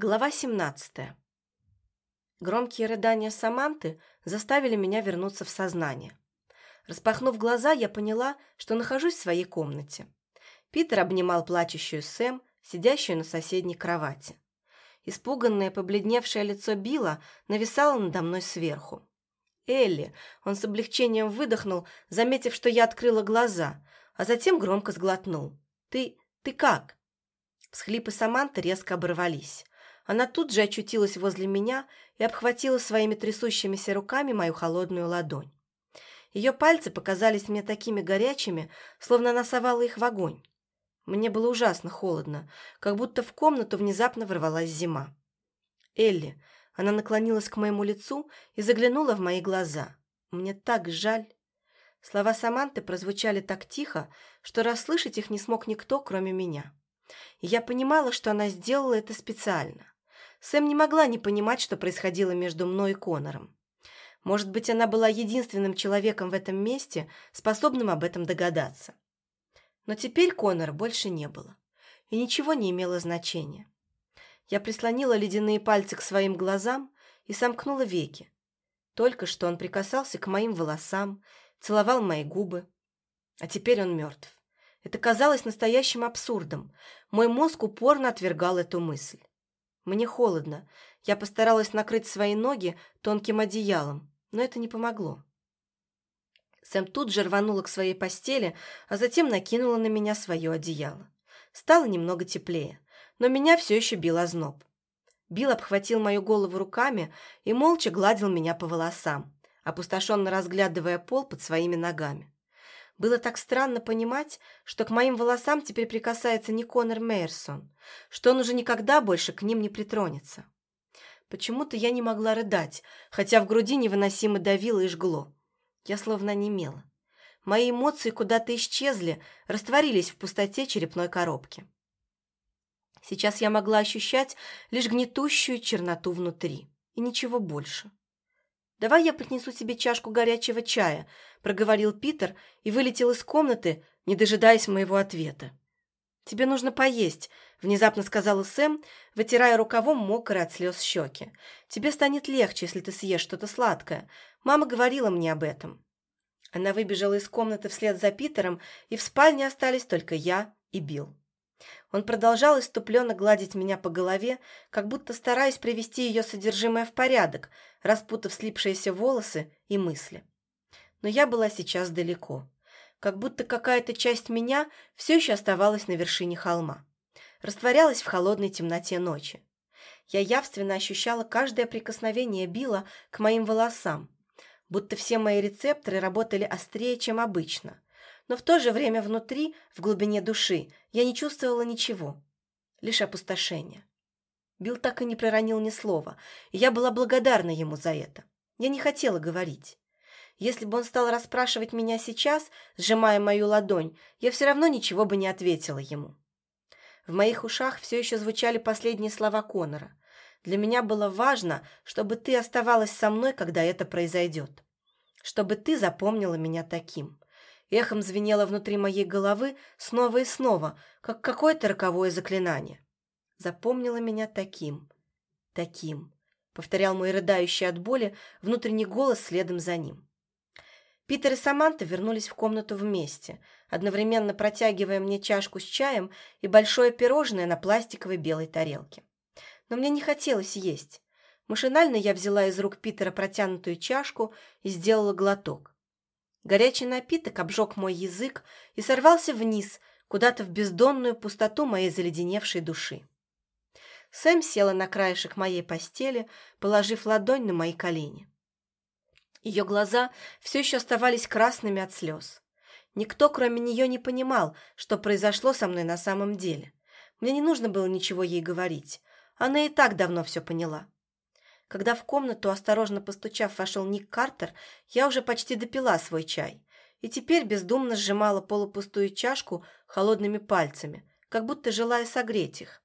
Глава 17. Громкие рыдания Саманты заставили меня вернуться в сознание. Распахнув глаза, я поняла, что нахожусь в своей комнате. Питер обнимал плачущую Сэм, сидящую на соседней кровати. Испуганное, побледневшее лицо Билла нависало надо мной сверху. «Элли!» Он с облегчением выдохнул, заметив, что я открыла глаза, а затем громко сглотнул. «Ты... ты как?» Всхлипы Саманты резко оборвались. Она тут же очутилась возле меня и обхватила своими трясущимися руками мою холодную ладонь. Ее пальцы показались мне такими горячими, словно она совала их в огонь. Мне было ужасно холодно, как будто в комнату внезапно ворвалась зима. «Элли», она наклонилась к моему лицу и заглянула в мои глаза. «Мне так жаль». Слова Саманты прозвучали так тихо, что расслышать их не смог никто, кроме меня. И я понимала, что она сделала это специально. Сэм не могла не понимать, что происходило между мной и Конором. Может быть, она была единственным человеком в этом месте, способным об этом догадаться. Но теперь Конора больше не было, и ничего не имело значения. Я прислонила ледяные пальцы к своим глазам и сомкнула веки. Только что он прикасался к моим волосам, целовал мои губы, а теперь он мертв. Это казалось настоящим абсурдом. Мой мозг упорно отвергал эту мысль. Мне холодно. Я постаралась накрыть свои ноги тонким одеялом, но это не помогло. Сэм тут же рванула к своей постели, а затем накинула на меня свое одеяло. Стало немного теплее, но меня все еще бил озноб. Билл обхватил мою голову руками и молча гладил меня по волосам, опустошенно разглядывая пол под своими ногами. Было так странно понимать, что к моим волосам теперь прикасается не Конор Мейерсон, что он уже никогда больше к ним не притронется. Почему-то я не могла рыдать, хотя в груди невыносимо давило и жгло. Я словно немела. Мои эмоции куда-то исчезли, растворились в пустоте черепной коробки. Сейчас я могла ощущать лишь гнетущую черноту внутри, и ничего больше. «Давай я принесу себе чашку горячего чая», – проговорил Питер и вылетел из комнаты, не дожидаясь моего ответа. «Тебе нужно поесть», – внезапно сказала Сэм, вытирая рукавом мокрые от слез щеки. «Тебе станет легче, если ты съешь что-то сладкое. Мама говорила мне об этом». Она выбежала из комнаты вслед за Питером, и в спальне остались только я и Билл. Он продолжал иступленно гладить меня по голове, как будто стараясь привести ее содержимое в порядок, распутав слипшиеся волосы и мысли. Но я была сейчас далеко. Как будто какая-то часть меня все еще оставалась на вершине холма. Растворялась в холодной темноте ночи. Я явственно ощущала каждое прикосновение Билла к моим волосам, будто все мои рецепторы работали острее, чем обычно – но в то же время внутри, в глубине души, я не чувствовала ничего, лишь опустошение. Билл так и не проронил ни слова, и я была благодарна ему за это. Я не хотела говорить. Если бы он стал расспрашивать меня сейчас, сжимая мою ладонь, я все равно ничего бы не ответила ему. В моих ушах все еще звучали последние слова Конора. Для меня было важно, чтобы ты оставалась со мной, когда это произойдет. Чтобы ты запомнила меня таким эхом звенело внутри моей головы снова и снова, как какое-то роковое заклинание. Запомнила меня таким, таким, повторял мой рыдающий от боли внутренний голос следом за ним. Питер и Саманта вернулись в комнату вместе, одновременно протягивая мне чашку с чаем и большое пирожное на пластиковой белой тарелке. Но мне не хотелось есть. Машинально я взяла из рук Питера протянутую чашку и сделала глоток. Горячий напиток обжег мой язык и сорвался вниз, куда-то в бездонную пустоту моей заледеневшей души. Сэм села на краешек моей постели, положив ладонь на мои колени. Ее глаза все еще оставались красными от слез. Никто, кроме нее, не понимал, что произошло со мной на самом деле. Мне не нужно было ничего ей говорить. Она и так давно все поняла. Когда в комнату, осторожно постучав, вошел Ник Картер, я уже почти допила свой чай и теперь бездумно сжимала полупустую чашку холодными пальцами, как будто желая согреть их.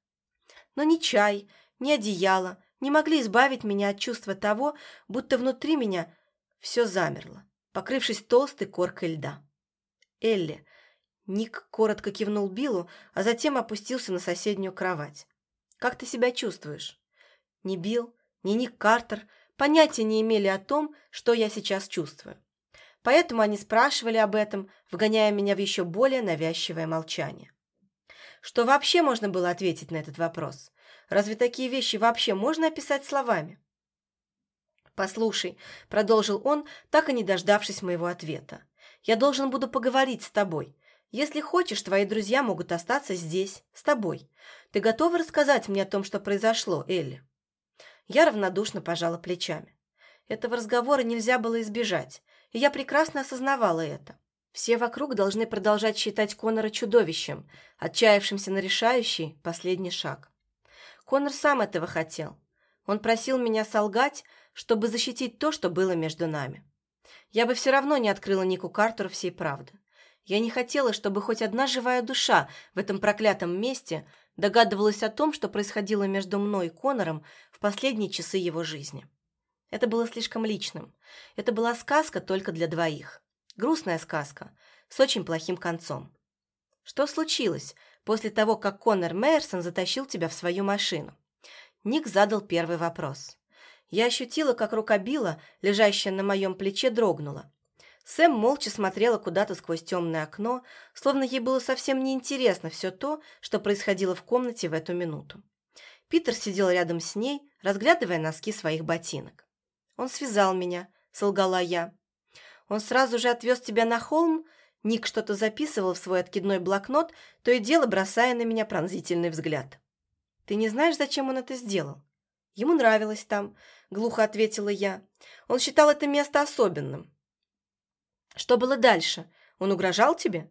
Но ни чай, ни одеяло не могли избавить меня от чувства того, будто внутри меня все замерло, покрывшись толстой коркой льда. «Элли!» Ник коротко кивнул Биллу, а затем опустился на соседнюю кровать. «Как ты себя чувствуешь?» Ни Билл, ни Ник Картер понятия не имели о том, что я сейчас чувствую. Поэтому они спрашивали об этом, вгоняя меня в еще более навязчивое молчание. Что вообще можно было ответить на этот вопрос? Разве такие вещи вообще можно описать словами? «Послушай», — продолжил он, так и не дождавшись моего ответа, «я должен буду поговорить с тобой. Если хочешь, твои друзья могут остаться здесь, с тобой. Ты готова рассказать мне о том, что произошло, Элли?» Я равнодушно пожала плечами. Этого разговора нельзя было избежать, и я прекрасно осознавала это. Все вокруг должны продолжать считать Конора чудовищем, отчаявшимся на решающий последний шаг. Конор сам этого хотел. Он просил меня солгать, чтобы защитить то, что было между нами. Я бы все равно не открыла Нику Картеру всей правды. Я не хотела, чтобы хоть одна живая душа в этом проклятом месте догадывалась о том, что происходило между мной и Конором в последние часы его жизни. Это было слишком личным. Это была сказка только для двоих. Грустная сказка с очень плохим концом. Что случилось после того, как Конор Мейерсон затащил тебя в свою машину? Ник задал первый вопрос. Я ощутила, как рука Билла, лежащая на моем плече, дрогнула. Сэм молча смотрела куда-то сквозь темное окно, словно ей было совсем неинтересно все то, что происходило в комнате в эту минуту. Питер сидел рядом с ней, разглядывая носки своих ботинок. «Он связал меня», — солгала я. «Он сразу же отвез тебя на холм?» Ник что-то записывал в свой откидной блокнот, то и дело бросая на меня пронзительный взгляд. «Ты не знаешь, зачем он это сделал?» «Ему нравилось там», — глухо ответила я. «Он считал это место особенным». «Что было дальше? Он угрожал тебе?»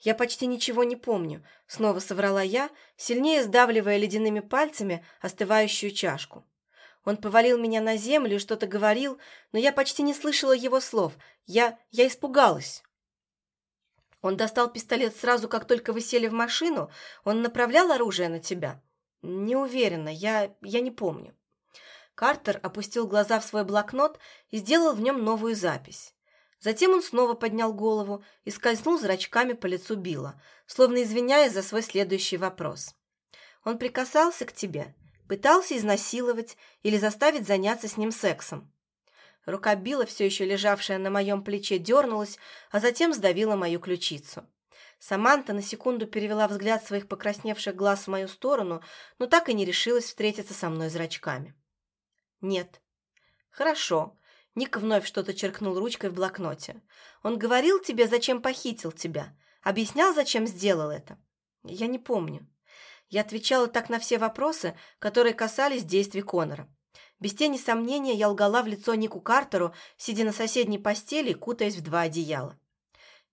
«Я почти ничего не помню», — снова соврала я, сильнее сдавливая ледяными пальцами остывающую чашку. Он повалил меня на землю и что-то говорил, но я почти не слышала его слов. Я... я испугалась. Он достал пистолет сразу, как только вы сели в машину? Он направлял оружие на тебя?» «Не уверена, я... я не помню». Картер опустил глаза в свой блокнот и сделал в нем новую запись. Затем он снова поднял голову и скользнул зрачками по лицу Билла, словно извиняясь за свой следующий вопрос. «Он прикасался к тебе? Пытался изнасиловать или заставить заняться с ним сексом?» Рука Билла, все еще лежавшая на моем плече, дернулась, а затем сдавила мою ключицу. Саманта на секунду перевела взгляд своих покрасневших глаз в мою сторону, но так и не решилась встретиться со мной зрачками. «Нет». «Хорошо». Ник вновь что-то черкнул ручкой в блокноте. «Он говорил тебе, зачем похитил тебя? Объяснял, зачем сделал это?» «Я не помню». Я отвечала так на все вопросы, которые касались действий Конора. Без тени сомнения я лгала в лицо Нику Картеру, сидя на соседней постели, кутаясь в два одеяла.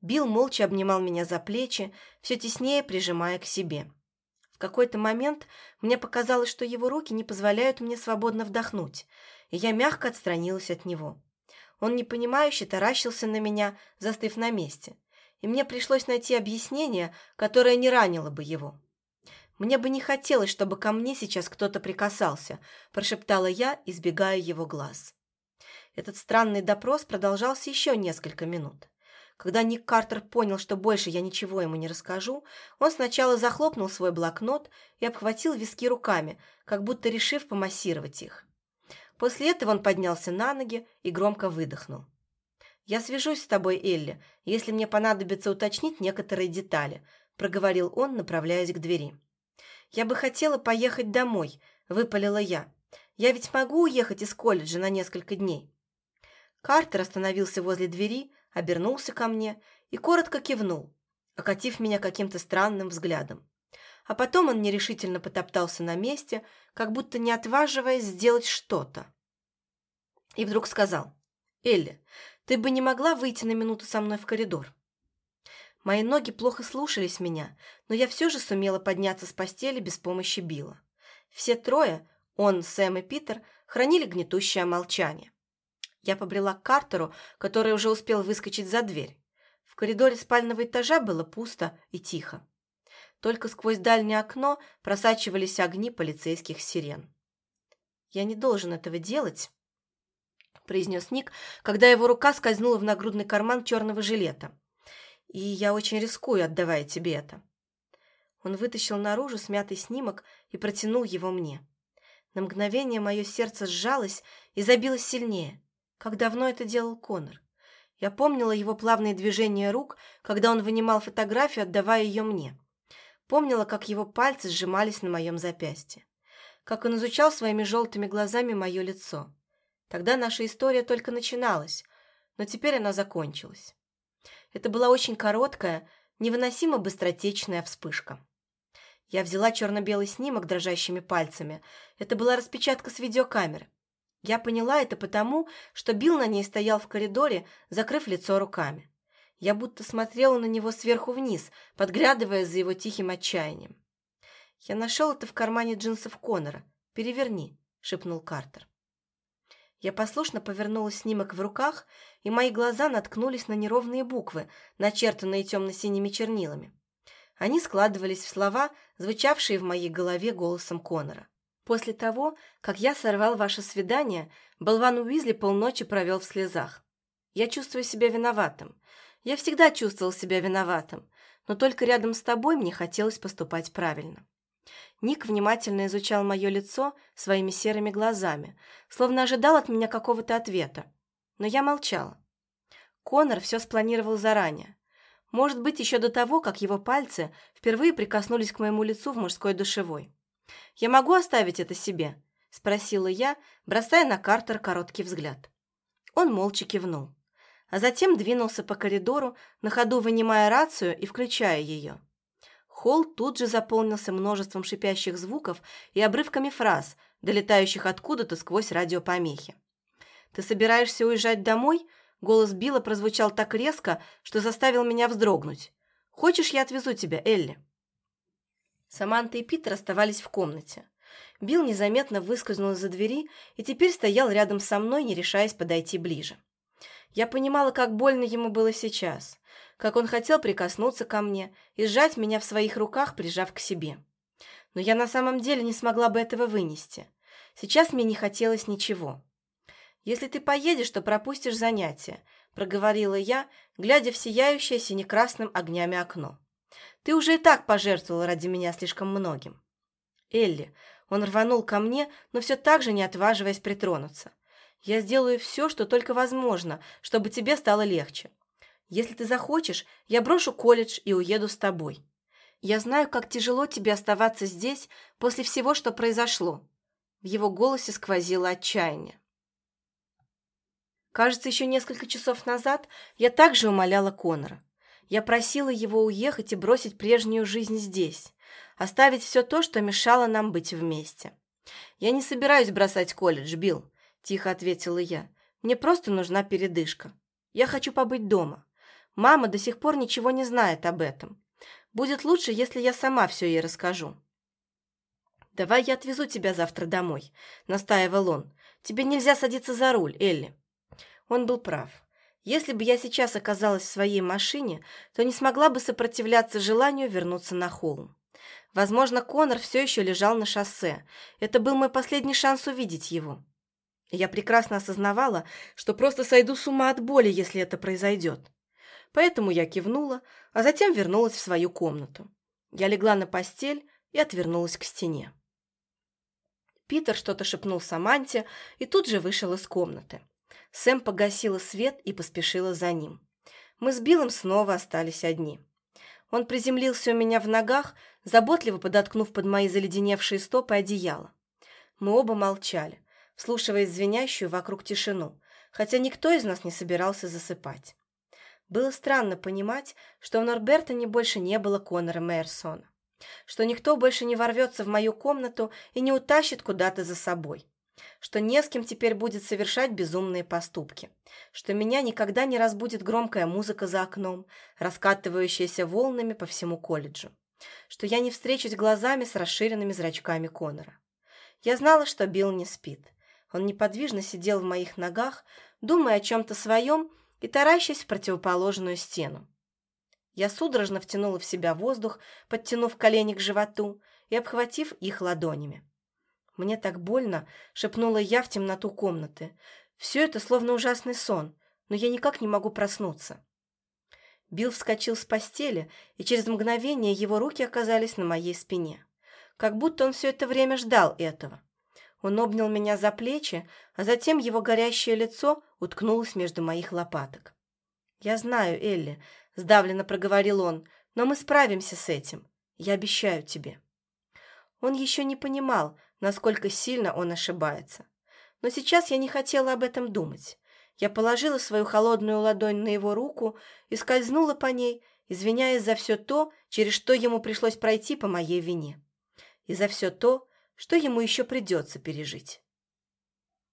Билл молча обнимал меня за плечи, все теснее прижимая к себе. Какой-то момент мне показалось, что его руки не позволяют мне свободно вдохнуть, и я мягко отстранилась от него. Он непонимающе таращился на меня, застыв на месте, и мне пришлось найти объяснение, которое не ранило бы его. «Мне бы не хотелось, чтобы ко мне сейчас кто-то прикасался», прошептала я, избегая его глаз. Этот странный допрос продолжался еще несколько минут. Когда Ник Картер понял, что больше я ничего ему не расскажу, он сначала захлопнул свой блокнот и обхватил виски руками, как будто решив помассировать их. После этого он поднялся на ноги и громко выдохнул. «Я свяжусь с тобой, Элли, если мне понадобится уточнить некоторые детали», проговорил он, направляясь к двери. «Я бы хотела поехать домой», – выпалила я. «Я ведь могу уехать из колледжа на несколько дней». Картер остановился возле двери, обернулся ко мне и коротко кивнул, окатив меня каким-то странным взглядом. А потом он нерешительно потоптался на месте, как будто не отваживаясь сделать что-то. И вдруг сказал, «Элли, ты бы не могла выйти на минуту со мной в коридор?» Мои ноги плохо слушались меня, но я все же сумела подняться с постели без помощи Билла. Все трое, он, Сэм и Питер, хранили гнетущее молчание. Я побрела к Картеру, который уже успел выскочить за дверь. В коридоре спального этажа было пусто и тихо. Только сквозь дальнее окно просачивались огни полицейских сирен. «Я не должен этого делать», – произнес Ник, когда его рука скользнула в нагрудный карман черного жилета. «И я очень рискую, отдавая тебе это». Он вытащил наружу смятый снимок и протянул его мне. На мгновение мое сердце сжалось и забилось сильнее. Как давно это делал Конор? Я помнила его плавные движения рук, когда он вынимал фотографию, отдавая ее мне. Помнила, как его пальцы сжимались на моем запястье. Как он изучал своими желтыми глазами мое лицо. Тогда наша история только начиналась, но теперь она закончилась. Это была очень короткая, невыносимо быстротечная вспышка. Я взяла черно-белый снимок дрожащими пальцами. Это была распечатка с видеокамеры. Я поняла это потому, что Билл на ней стоял в коридоре, закрыв лицо руками. Я будто смотрела на него сверху вниз, подглядывая за его тихим отчаянием. «Я нашел это в кармане джинсов Конора. Переверни», — шепнул Картер. Я послушно повернула снимок в руках, и мои глаза наткнулись на неровные буквы, начертанные темно-синими чернилами. Они складывались в слова, звучавшие в моей голове голосом Конора. После того, как я сорвал ваше свидание, болван Уизли полночи провел в слезах. Я чувствую себя виноватым. Я всегда чувствовал себя виноватым, но только рядом с тобой мне хотелось поступать правильно. Ник внимательно изучал мое лицо своими серыми глазами, словно ожидал от меня какого-то ответа. Но я молчала. Конор все спланировал заранее. Может быть, еще до того, как его пальцы впервые прикоснулись к моему лицу в мужской душевой. «Я могу оставить это себе?» – спросила я, бросая на Картер короткий взгляд. Он молча кивнул, а затем двинулся по коридору, на ходу вынимая рацию и включая ее. Холл тут же заполнился множеством шипящих звуков и обрывками фраз, долетающих откуда-то сквозь радиопомехи. «Ты собираешься уезжать домой?» Голос Билла прозвучал так резко, что заставил меня вздрогнуть. «Хочешь, я отвезу тебя, Элли?» Саманта и Питер оставались в комнате. Билл незаметно выскользнул из-за двери и теперь стоял рядом со мной, не решаясь подойти ближе. Я понимала, как больно ему было сейчас, как он хотел прикоснуться ко мне и сжать меня в своих руках, прижав к себе. Но я на самом деле не смогла бы этого вынести. Сейчас мне не хотелось ничего. «Если ты поедешь, то пропустишь занятия», — проговорила я, глядя в сияющее синекрасным огнями окно. Ты уже и так пожертвовала ради меня слишком многим. Элли, он рванул ко мне, но все так же не отваживаясь притронуться. Я сделаю все, что только возможно, чтобы тебе стало легче. Если ты захочешь, я брошу колледж и уеду с тобой. Я знаю, как тяжело тебе оставаться здесь после всего, что произошло. В его голосе сквозило отчаяние. Кажется, еще несколько часов назад я также умоляла Конора. Я просила его уехать и бросить прежнюю жизнь здесь, оставить все то, что мешало нам быть вместе. «Я не собираюсь бросать колледж, Билл», – тихо ответила я. «Мне просто нужна передышка. Я хочу побыть дома. Мама до сих пор ничего не знает об этом. Будет лучше, если я сама все ей расскажу». «Давай я отвезу тебя завтра домой», – настаивал он. «Тебе нельзя садиться за руль, Элли». Он был прав. Если бы я сейчас оказалась в своей машине, то не смогла бы сопротивляться желанию вернуться на холм. Возможно, Конор все еще лежал на шоссе. Это был мой последний шанс увидеть его. Я прекрасно осознавала, что просто сойду с ума от боли, если это произойдет. Поэтому я кивнула, а затем вернулась в свою комнату. Я легла на постель и отвернулась к стене. Питер что-то шепнул Саманте и тут же вышел из комнаты. Сэм погасила свет и поспешила за ним. Мы с Биллом снова остались одни. Он приземлился у меня в ногах, заботливо подоткнув под мои заледеневшие стопы одеяло. Мы оба молчали, вслушиваясь звенящую вокруг тишину, хотя никто из нас не собирался засыпать. Было странно понимать, что у Норберта больше не было Конора Мейерсона, что никто больше не ворвется в мою комнату и не утащит куда-то за собой что не с кем теперь будет совершать безумные поступки, что меня никогда не разбудит громкая музыка за окном, раскатывающаяся волнами по всему колледжу, что я не встречусь глазами с расширенными зрачками Конора. Я знала, что Билл не спит. Он неподвижно сидел в моих ногах, думая о чем-то своем и таращась в противоположную стену. Я судорожно втянула в себя воздух, подтянув колени к животу и обхватив их ладонями. «Мне так больно», — шепнула я в темноту комнаты. «Все это словно ужасный сон, но я никак не могу проснуться». Билл вскочил с постели, и через мгновение его руки оказались на моей спине. Как будто он все это время ждал этого. Он обнял меня за плечи, а затем его горящее лицо уткнулось между моих лопаток. «Я знаю, Элли», — сдавленно проговорил он, — «но мы справимся с этим. Я обещаю тебе». Он еще не понимал, насколько сильно он ошибается. Но сейчас я не хотела об этом думать. Я положила свою холодную ладонь на его руку и скользнула по ней, извиняясь за все то, через что ему пришлось пройти по моей вине. И за все то, что ему еще придется пережить.